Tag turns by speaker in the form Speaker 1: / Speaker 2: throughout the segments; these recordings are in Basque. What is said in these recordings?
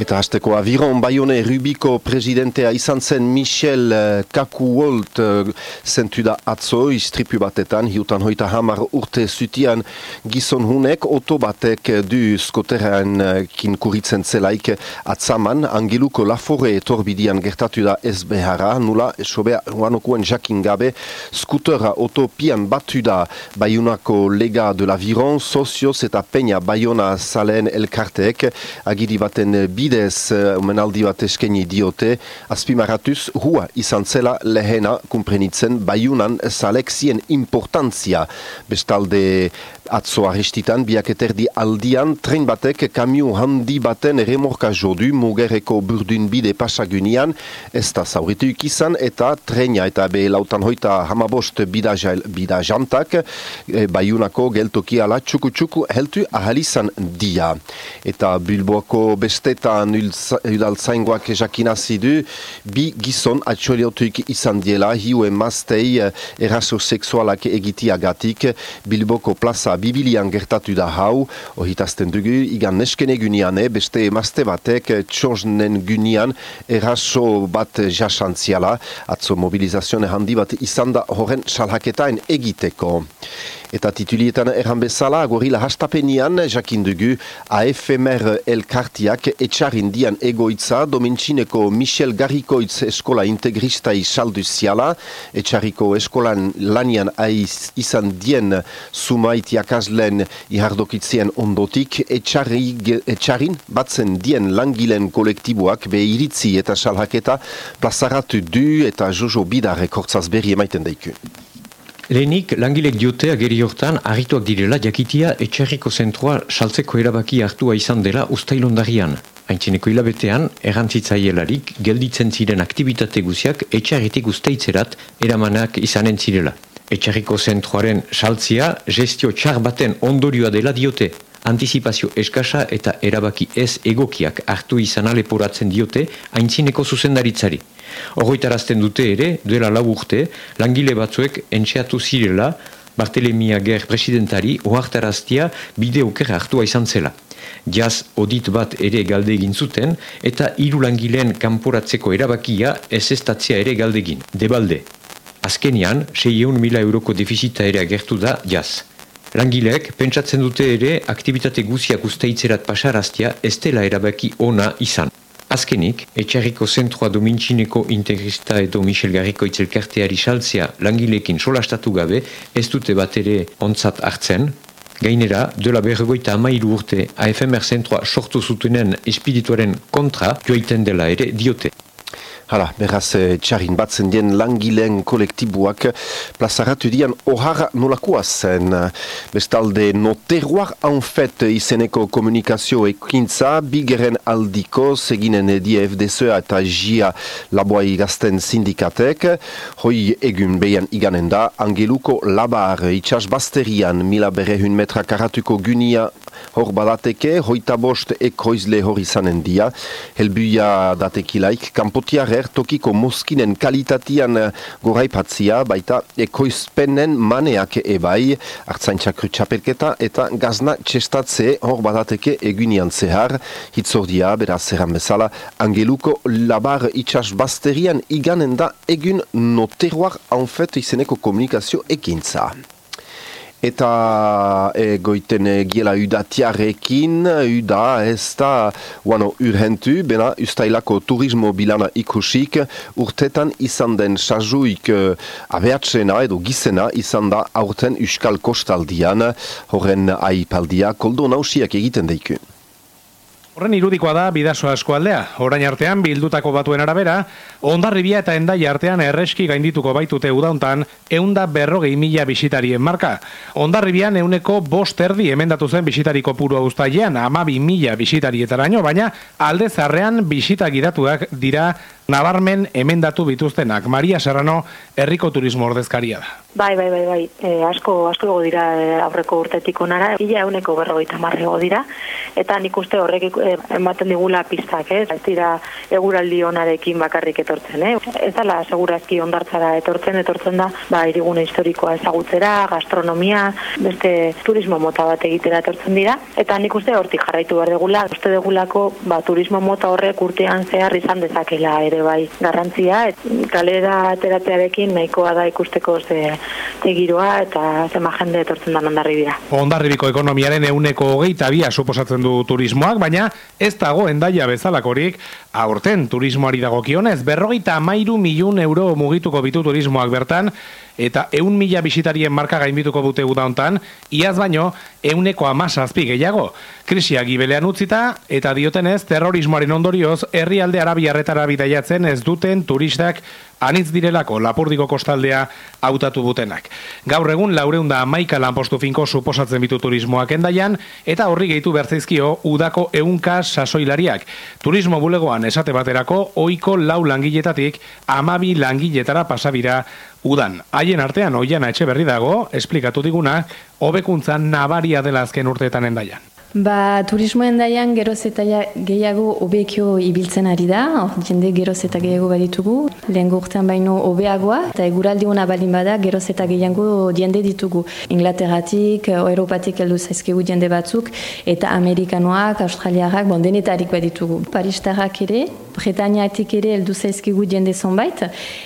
Speaker 1: Eta hasteko aviron Bayone Rubiko presidentea izan zen Michel Kakuolt uh, zentu da atzo istripu batetan, hiutan hoita hamar urte zutian gizon hunek, oto du skoterren uh, kin kuritzen zelaik atzaman, angeluko lafore torbidian gertatu da ez beharra, nula esobea huanokuen jakin gabe, skutera oto pian batu da Bayonako lega de l'aviron, sozioz eta peña Bayona salen elkarteek, agiri baten bide bidez uh, omenaldi bat eskeni diote, azpimaratuz hua izan zela lehena kumprenitzen baiunan salexien importantzia. Bestalde atzo arrestitan, biak eterdi aldian, tren batek kamiu handi baten remorka jodu mugereko burdun bide pasagunian, ez da zaurituik izan, eta trena eta be lautan hoita hamabost bida, bida jantak, e, baiunako geltoki ala txuku txuku heltu ahalizan dia. Eta bilboako bestetan zaingoak jakinazi du, bi gizon atxoliotuik izan diela, hiu emaztei eraso seksualak egitiagatik, bilboko plaza bibilian gertatu da hau, ohitazten dugu, igan neskene gunian, eh, beste emazte batek txosnen gunian eraso bat jasantziala, atzo mobilizazioa handi bat izan da horren salhaketain egiteko. Eta titulietan erran bezala, gorila hastapenian, jakin dugu, AFMR elkartiak etxarin dian egoitza, domintxineko Michel Garrikoitz eskola integristai saldu ziala, etxariko eskolan lanian aiz izan dien sumait jakazlen ihardokitzien ondotik, etxari, etxarin batzen dien langilen kolektiboak be iritzi eta salhaketa plazaratu du eta jojo bidarek hortzaz berri emaiten daiku.
Speaker 2: Lehenik, langilek diote ageri hortan harrituak direla jakitia etxerriko zentroa saltzeko erabaki hartua izan dela ustailondarian. Haintzineko hilabetean, errantzitzaielarik gelditzen ziren aktivitate guziak etxarritik usteitzerat eramanak izanen zirela. Etxarriko zentroaren saltzia gestio txar baten ondorioa dela diote. Antizipazio eskasa eta erabaki ez egokiak hartu izan aleporatzen diote haintzineko zuzendaritzari. Horroitarazten dute ere, duela lau urte, langile batzuek entxeatu zirela, Bartelemia Ger presidentari ohartaraztia bide oker hartua izan zela. Jaz odit bat ere galde egin zuten eta hiru langileen kanporatzeko erabakia ez estatzea ere galde egin. Debalde. Azkenian, 6 mila euroko defizita ere agertu da jaz. Langileek pentsatzen dute ere aktivitate guziak usteitzerat pasaraztia ez dela erabaki ona izan. Azkenik, etxarriko zentroa domintxineko integrista edo Michel Garriko itzelkarteari saltzea langilekin solastatu gabe ez dute bat ere ontzat hartzen. Gainera, dela berrogoita amairu urte AFMR zentroa sortu zutenen espirituaren kontra joaiten dela ere diote.
Speaker 1: Hala, beraz, eh, txarin batzen dien langileen kolektibuak plazaratu dian ohar nolakoa zen. Bestalde, noteroar anfet izeneko komunikazio ekintza, bigeren aldiko, seginen edi FDSA eta JIA laboai gazten sindikatek. Hoi egun behan iganen da, angeluko labar itxas basterian mila berehun metra karatuko gunia hor badateke, hoita bost ekoizle hor izanen dia. Helbuia datekilaik, kampotiare tokiko moskinen kalitatian eh, goraipatzia, baita ekoizpenen maneak ebai, hartzaintxak txapelketa eta gazna txestatze hor badateke egunian zehar, hitzordia, beraz zerran bezala, angeluko labar itxas basterian iganen da egun noteroar anfet izeneko komunikazio ekintza. Eta e, goiten e, giela udatiarekin, uda ez da wano urhentu, bena ustailako turismo bilana ikusik, urtetan izan den sajuik e, abeatzena edo gizena izan da aurten uskal kostaldian, horren aipaldia koldo nausiak egiten daiku.
Speaker 3: Horren irudikoa da bidasoa eskualdea. Orain artean bildutako batuen arabera, ondarribia eta endai artean erreski gaindituko baitute udauntan eunda berrogei mila bisitarien marka. Ondarribian euneko bost erdi emendatu zen bisitariko puru auztailean, amabi mila bisitarietaraino, baina alde zarrean bisita giratuak dira nabarmen emendatu bituztenak. Maria Serrano, herriko turismo ordezkaria da.
Speaker 4: Bai, bai, bai, bai. E, asko, asko dugu dira e, aurreko urtetik onara. Ila euneko berrogeita marrego dira. eta nik uste horrek eh, ematen digula pistak, ez? Ez dira eguraldi onarekin bakarrik etortzen, eh? Ez dala segurazki ondartzara etortzen, etortzen da, ba, irigune historikoa ezagutzera, gastronomia, beste turismo mota bat egitera etortzen dira, eta nik uste hortik jarraitu behar degula, uste degulako, ba, turismo mota horrek urtean zehar izan dezakela ere bai garrantzia, et, kalera ateratzearekin nahikoa da ikusteko ze, ze eta zema jende etortzen da ondarri dira.
Speaker 3: Ondarribiko ekonomiaren euneko hogeita bia suposatzen du turismoak, baina ez dago endaia bezalakorik, aurten turismoari dagokionez, berrogeita amairu milun euro mugituko bitu turismoak bertan, eta eun mila bisitarien marka gainbituko dute uda hontan, iaz baino, euneko amazazpi gehiago. Krisiak gibelean utzita, eta diotenez, terrorismoaren ondorioz, herrialde arabiarretara bidaiatzen ez duten turistak anitz direlako lapurdiko kostaldea hautatu butenak. Gaur egun laureunda amaika lanpostu finko suposatzen bitu turismoak endaian, eta horri gehitu bertzeizkio udako eunka sasoilariak. Turismo bulegoan esate baterako, oiko lau langiletatik amabi langiletara pasabira udan. Haien artean oiana etxe berri dago, esplikatu diguna, hobekuntzan nabaria dela azken urteetan endaian.
Speaker 5: Ba, turismoen daian geroz eta gehiago obekio ibiltzen ari da, or, jende geroz eta gehiago baditugu, lehen gurtean baino obeagoa, eta eguraldi hona balin bada geroz eta gehiago jende ditugu. Inglaterratik, Europatik heldu zaizkigu jende batzuk, eta Amerikanoak, Australiarak, bon, denetarik baditugu. Paristarrak ere, Bretaniatik ere heldu zaizkigu jende zonbait,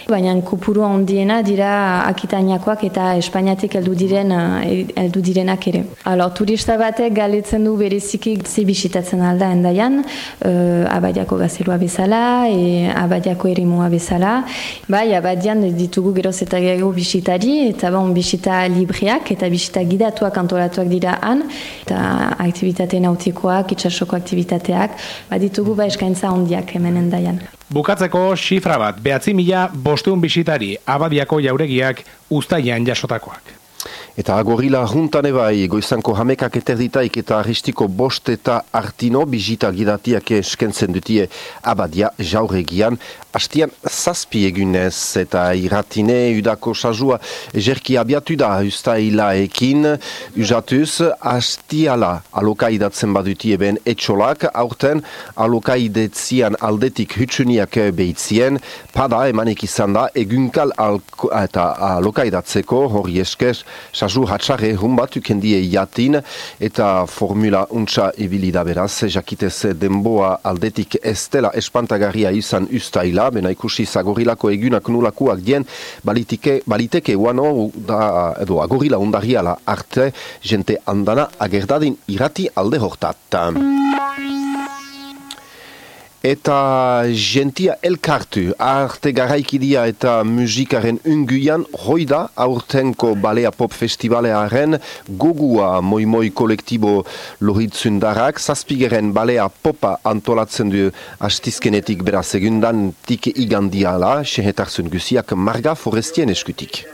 Speaker 5: baina kopuru handiena dira Akitainiakoak eta Espainiatik heldu diren heldu direnak ere. Alors, turista batek galetzen du bereziki ze bisitatzen alda endaian, uh, abadiako gazelua bezala, e, abadiako erimua bezala. Bai, abadian ditugu geroz eta gehiago bisitari, eta bon, bisita libriak eta bisita gidatuak antolatuak dira han, eta aktivitate nautikoak, itxasoko aktivitateak, ba, ditugu ba eskaintza ondiak hemen endaian.
Speaker 3: Bukatzeko xifra bat, behatzi mila bosteun bisitari abadiako jauregiak ustaian jasotakoak.
Speaker 1: Eta agorila juntane bai, goizanko hamekak eterditaik eta aristiko bost eta artino bizita gidatiak eskentzen dutie abadia jauregian. Astian zazpi egunez eta iratine udako sazua jerki abiatu da ustaila usatuz astiala alokaidatzen baduti eben etxolak aurten alokaidetzian aldetik hutsuniak behitzien pada emanek izan da egunkal eta alokaidatzeko hori eskez sasu hatsare hun bat ukendie jatin eta formula untsa ibili da beraz jakitez denboa aldetik estela espantagarria izan ustaila bena ikusi zagorilako egunak nulakoak dien, balitike, baliteke uano da, edo agorila ondariala arte, jente andana agerdadin irati alde hortat. Eta gentia elkartu, arte garaikidia eta musikaren unguian, hoida aurtenko balea pop festivalearen gogua moi-moi kolektibo loritzundarak, zazpigeren balea popa antolatzen du hastizkenetik beraz egundan tike igandiala, sehetarzun guziak marga forestien eskutik.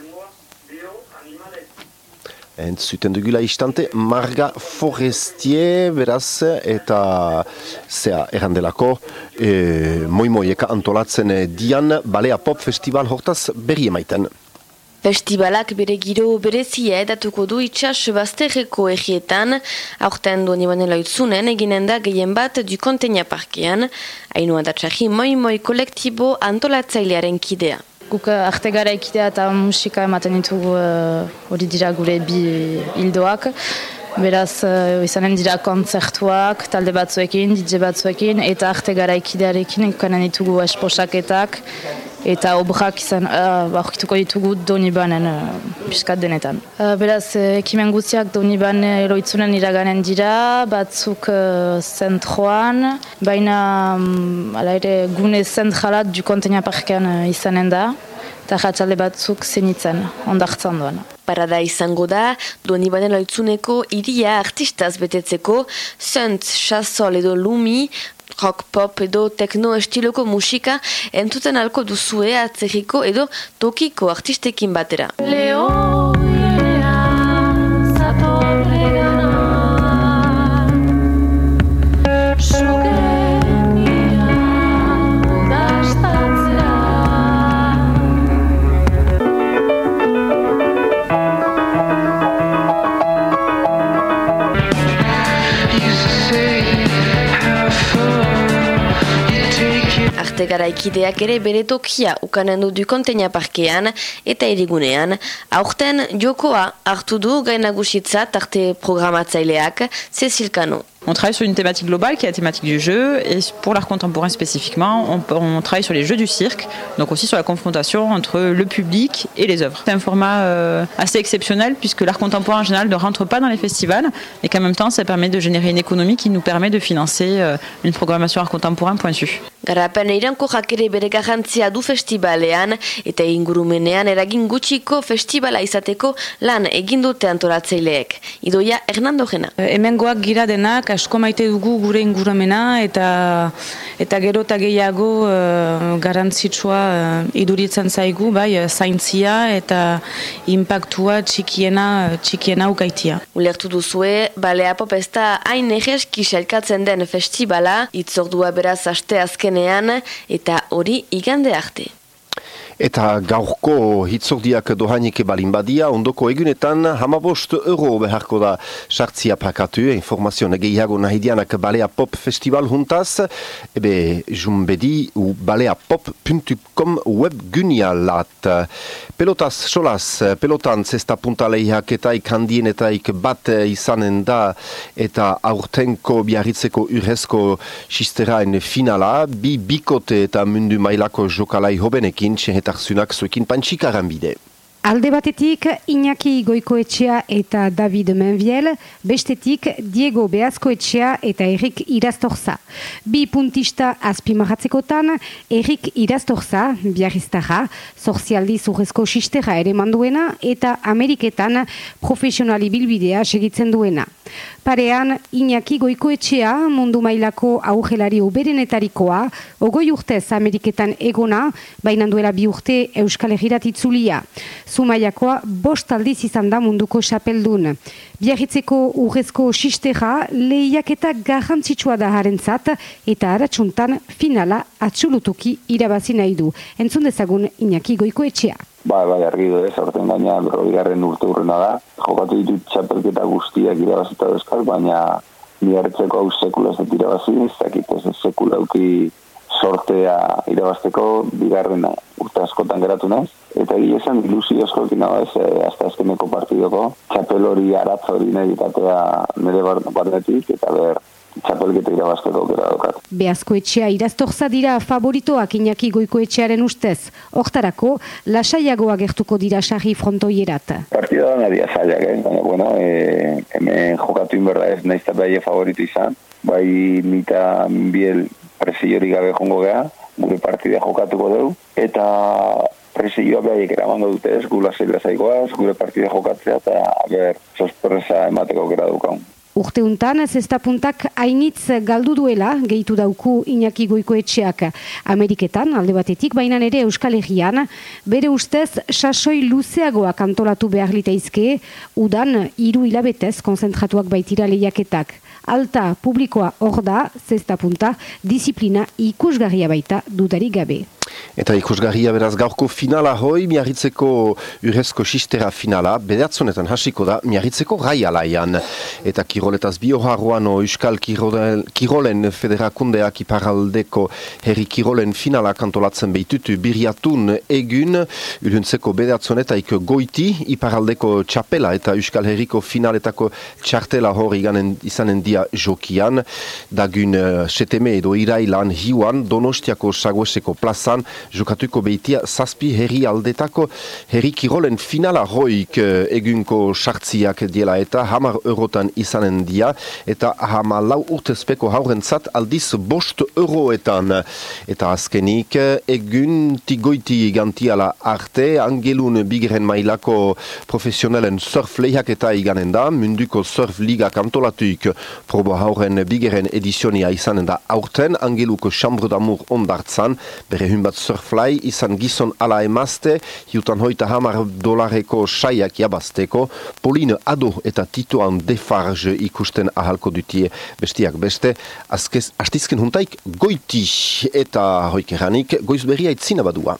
Speaker 1: Entzuten dugula istante, Marga Forestier, beraz, eta zea errandelako, e, moi moieka antolatzen dian, Balea Pop Festival hortaz berri emaiten.
Speaker 6: Festivalak bere giro berezia edatuko du itxas bazterreko egietan, aurten duen ibane loitzunen eginen da gehien bat du konteina parkean, hainua datxarri moi moi kolektibo antolatzailearen kidea.
Speaker 7: Guk eh, arte gara ikidea eta musika ematen ditugu eh, hori dira gure bi hildoak. Beraz, uh, izanen dira kontzertuak, talde batzuekin, DJ batzuekin, eta arte gara ikidearekin ikukanen ditugu esposaketak, eta obrak izan uh, aurkituko ditugu doni banen uh, piskat denetan. Uh, beraz, ekimen guztiak doni ban eroitzunen iraganen dira, batzuk uh, zentroan, baina um, ere gune zentralat du kontenia parkean uh, izanen da, eta jatxalde batzuk zenitzen, ondartzan duan.
Speaker 6: Parada izango da, duen ibanen loitzuneko iria artistaz betetzeko, Sunt, Chassol edo Lumi, rock pop edo tekno estiloko musika entuten alko duzue atzeriko edo tokiko artistekin batera. Leo! say garaikideak ere bere tokia ukanen du parkean eta erigunean. Aurten jokoa hartu du gainagusitzat arte programatzaileak.
Speaker 8: On travaille sur une thématique globale qui est la thématique du jeu et pour l'art contemporain spécifiquement, on, on, travaille sur les jeux du cirque, donc aussi sur la confrontation entre le public et les œuvres. C'est un format euh, assez exceptionnel puisque l'art contemporain en général ne rentre pas dans les festivals et qu'en même temps ça permet de générer une économie qui nous permet de financer euh, une programmation art contemporain pointue.
Speaker 6: Garapen irankojak ere bere garrantzia du festibalean eta ingurumenean eragin gutxiko festivala izateko lan egin dute antolatzaileek. Idoia Hernando Gena.
Speaker 9: Hemengoak gira denak asko maite dugu gure ingurumena eta eta gero eta gehiago uh, garantzitsua uh, iduritzen zaigu bai zaintzia eta impactua txikiena txikiena ukaitia.
Speaker 6: Ulertu duzue, balea pop ez da hain egeski den festibala, itzordua beraz aste azkenean eta hori igande arte.
Speaker 1: Eta gaurko hitzordiak dohainik balin badia, ondoko egunetan hamabost euro beharko da. Sartzia pakatu, informazio negeiago nahi dianak Balea Pop Festival juntaz, ebe jumbedi u baleapop.com web gunialat. Pelotaz, solaz, pelotan zesta puntaleiak eta ikandien eta bat izanen da. Eta aurtenko biarritzeko urrezko sisteraen finala, bi bikote eta mundu mailako jokalai hobenekin, eta Zunak zuekin pantxikaran bide.
Speaker 10: Alde batetik Iñaki Goikoetxea eta David Menviel, bestetik Diego Beazkoetxea eta Erik Iraztorza. Bi puntista azpimarratzekotan, Erik Iraztorza, biarriztara, zorzialdi zurrezko sistera ere manduena eta Ameriketan profesionali bilbidea segitzen duena. Parean, Iñaki Goikoetxea, mundu mailako augelari uberenetarikoa, ogoi urtez Ameriketan egona, baina duela bi urte Euskal Herrirat itzulia. Zumaiakoa bost aldiz izan da munduko xapeldun. Biarritzeko urrezko sistera lehiak eta garrantzitsua da harentzat eta haratsuntan finala atxulutuki irabazi nahi du. Entzun dezagun Iñaki Goiko etxea.
Speaker 11: Ba, ba, argi du ez, orten gaina berroigarren urte urrena da. Jokatu ditut txapelketa guztiak irabazita euskal, baina biarritzeko hau sekula ez dut irabazi, ez dakit ez sekula auki sortea irabazteko, bigarren urte askotan geratu naiz. Eta egia esan ilusio asko ekin ez, eh, hasta azkeneko partidoko, txapel hori aratz hori nahi ditatea nire barnetik, eta ber, txapelketa irabazteko gara daukat.
Speaker 10: Beazko etxea iraztorza dira favoritoak inaki goiko etxearen ustez. Hortarako, lasaiagoa gertuko dira sarri frontoierat.
Speaker 11: Partida da nadia zaiak, eh? baina bueno, e, hemen jokatu inberda ez nahiz eta behie favorito izan. Bai mita biel presiori gabe jongo geha, gure partida jokatuko dugu. Eta presioa behaiek eramango dute ez, gula zeila zaigoaz, gure partida jokatzea eta ber, sorpresa emateko gara dukaun.
Speaker 10: Urteuntan, zesta puntak hainitz galdu duela, gehitu dauku Iñaki Goikoetxeak Ameriketan, alde batetik, baina ere Euskal Herrian, bere ustez, sasoi luzeagoak antolatu behar liteizke, udan hiru hilabetez konzentratuak baitira lehiaketak. Alta publikoa hor da, zesta punta, disiplina ikusgarria baita dudarik gabe.
Speaker 1: Eta ikusgarria beraz gaurko finala hoi, miarritzeko urrezko sistera finala, bedatzonetan hasiko da, miarritzeko raialaian. Eta kiroletaz bioharroano Euskal Kirolen, Kirolen Federakundeak iparaldeko herri Kirolen finala kantolatzen behitutu biriatun egun, urhuntzeko bedatzonetaik goiti, iparaldeko txapela eta Euskal Herriko finaletako txartela hori ganen, izanen dia jokian, dagun uh, seteme edo irailan hiuan, donostiako sagoeseko plazan, jokatuko behitia zazpi herri aldetako herri kirolen finala hoik eh, egunko sartziak diela eta hamar eurotan izanen dia eta hama lau urtezpeko haurentzat aldiz bost euroetan. Eta azkenik egun tigoiti gantiala arte angelun bigeren mailako profesionalen surf lehiak eta iganen da munduko surf liga kantolatuik probo hauren bigeren edizionia izanen da aurten angeluko chambre d'amour ondartzan bere bat surfly izan gizon ala emazte, jutan hoita hamar dolareko saiak jabazteko, Pauline Ado eta Titoan Defarge ikusten ahalko dutie bestiak beste, azkez, astizken huntaik goiti eta hoikeranik goizberia itzina badua.